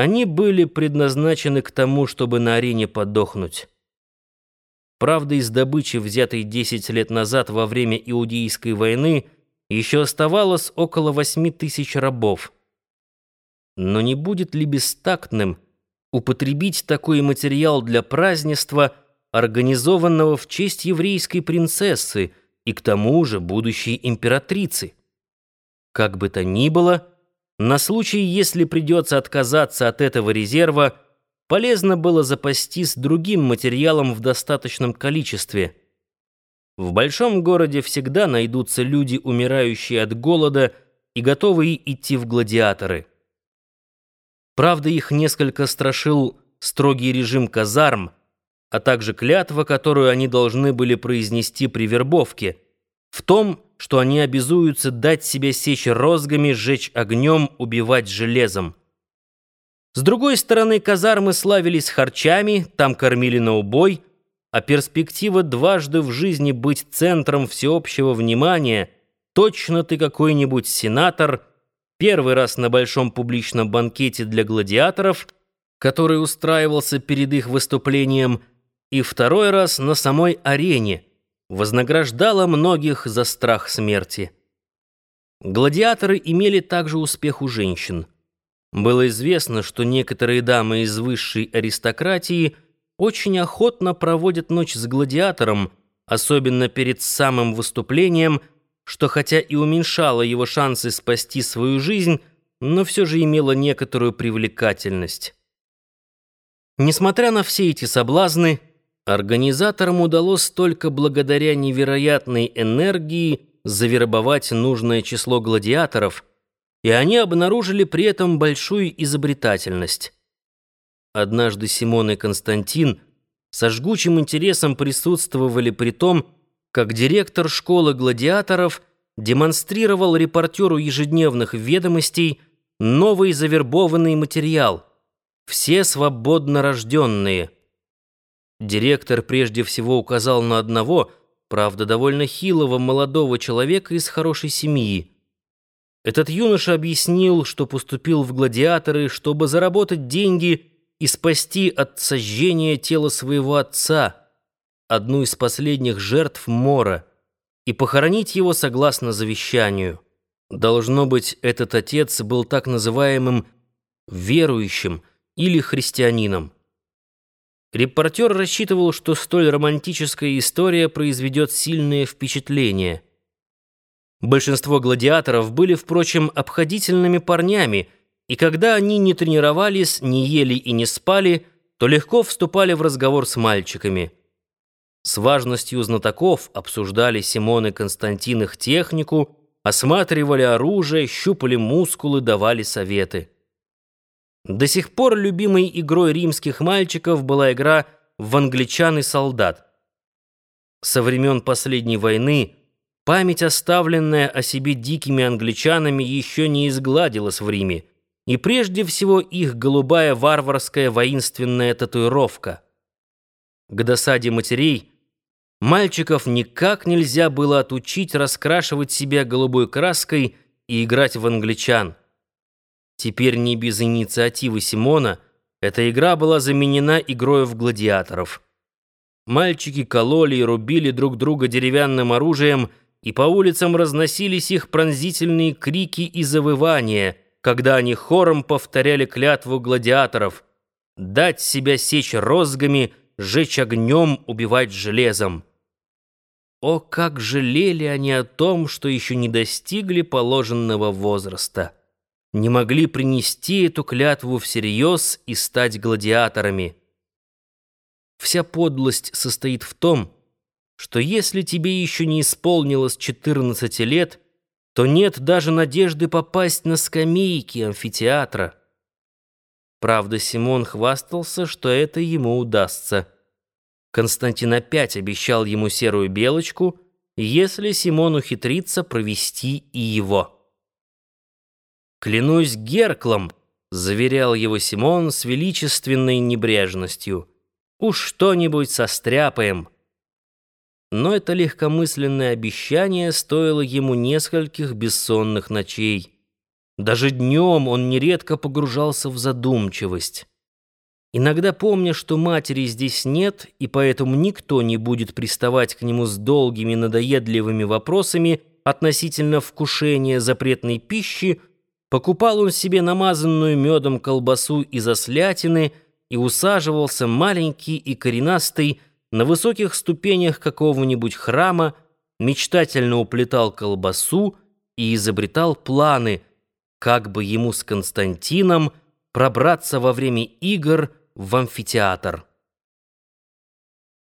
Они были предназначены к тому, чтобы на арене подохнуть. Правда, из добычи, взятой 10 лет назад во время Иудейской войны, еще оставалось около 8 тысяч рабов. Но не будет ли бестактным употребить такой материал для празднества, организованного в честь еврейской принцессы и к тому же будущей императрицы? Как бы то ни было, на случай, если придется отказаться от этого резерва, полезно было запастись другим материалом в достаточном количестве. В большом городе всегда найдутся люди, умирающие от голода и готовые идти в гладиаторы. Правда, их несколько страшил строгий режим казарм, а также клятва, которую они должны были произнести при вербовке, в том, что они обязуются дать себя сечь розгами, сжечь огнем, убивать железом. С другой стороны, казармы славились харчами, там кормили на убой, а перспектива дважды в жизни быть центром всеобщего внимания, точно ты какой-нибудь сенатор, первый раз на большом публичном банкете для гладиаторов, который устраивался перед их выступлением, и второй раз на самой арене – вознаграждала многих за страх смерти. Гладиаторы имели также успех у женщин. Было известно, что некоторые дамы из высшей аристократии очень охотно проводят ночь с гладиатором, особенно перед самым выступлением, что хотя и уменьшало его шансы спасти свою жизнь, но все же имело некоторую привлекательность. Несмотря на все эти соблазны, Организаторам удалось только благодаря невероятной энергии завербовать нужное число гладиаторов, и они обнаружили при этом большую изобретательность. Однажды Симон и Константин со жгучим интересом присутствовали при том, как директор школы гладиаторов демонстрировал репортеру ежедневных ведомостей новый завербованный материал «Все свободно рожденные». Директор прежде всего указал на одного, правда, довольно хилого молодого человека из хорошей семьи. Этот юноша объяснил, что поступил в гладиаторы, чтобы заработать деньги и спасти от сожжения тело своего отца, одну из последних жертв Мора, и похоронить его согласно завещанию. Должно быть, этот отец был так называемым верующим или христианином. Репортер рассчитывал, что столь романтическая история произведет сильное впечатление. Большинство гладиаторов были, впрочем, обходительными парнями, и когда они не тренировались, не ели и не спали, то легко вступали в разговор с мальчиками. С важностью знатоков обсуждали Симон и Константин их технику, осматривали оружие, щупали мускулы, давали советы. До сих пор любимой игрой римских мальчиков была игра в англичан и солдат. Со времен последней войны память, оставленная о себе дикими англичанами, еще не изгладилась в Риме, и прежде всего их голубая варварская воинственная татуировка. К досаде матерей мальчиков никак нельзя было отучить раскрашивать себя голубой краской и играть в англичан. Теперь не без инициативы Симона эта игра была заменена игрой в гладиаторов. Мальчики кололи и рубили друг друга деревянным оружием, и по улицам разносились их пронзительные крики и завывания, когда они хором повторяли клятву гладиаторов «дать себя сечь розгами, жечь огнем, убивать железом». О, как жалели они о том, что еще не достигли положенного возраста! Не могли принести эту клятву всерьез и стать гладиаторами. Вся подлость состоит в том, что если тебе еще не исполнилось 14 лет, то нет даже надежды попасть на скамейки амфитеатра. Правда, Симон хвастался, что это ему удастся. Константин опять обещал ему серую белочку, если Симон ухитрится провести и его. «Клянусь Герклом», — заверял его Симон с величественной небрежностью. «Уж что-нибудь состряпаем». Но это легкомысленное обещание стоило ему нескольких бессонных ночей. Даже днем он нередко погружался в задумчивость. Иногда помня, что матери здесь нет, и поэтому никто не будет приставать к нему с долгими надоедливыми вопросами относительно вкушения запретной пищи, покупал он себе намазанную медом колбасу из ослятины и усаживался маленький и коренастый на высоких ступенях какого-нибудь храма, мечтательно уплетал колбасу и изобретал планы, как бы ему с Константином пробраться во время игр в амфитеатр.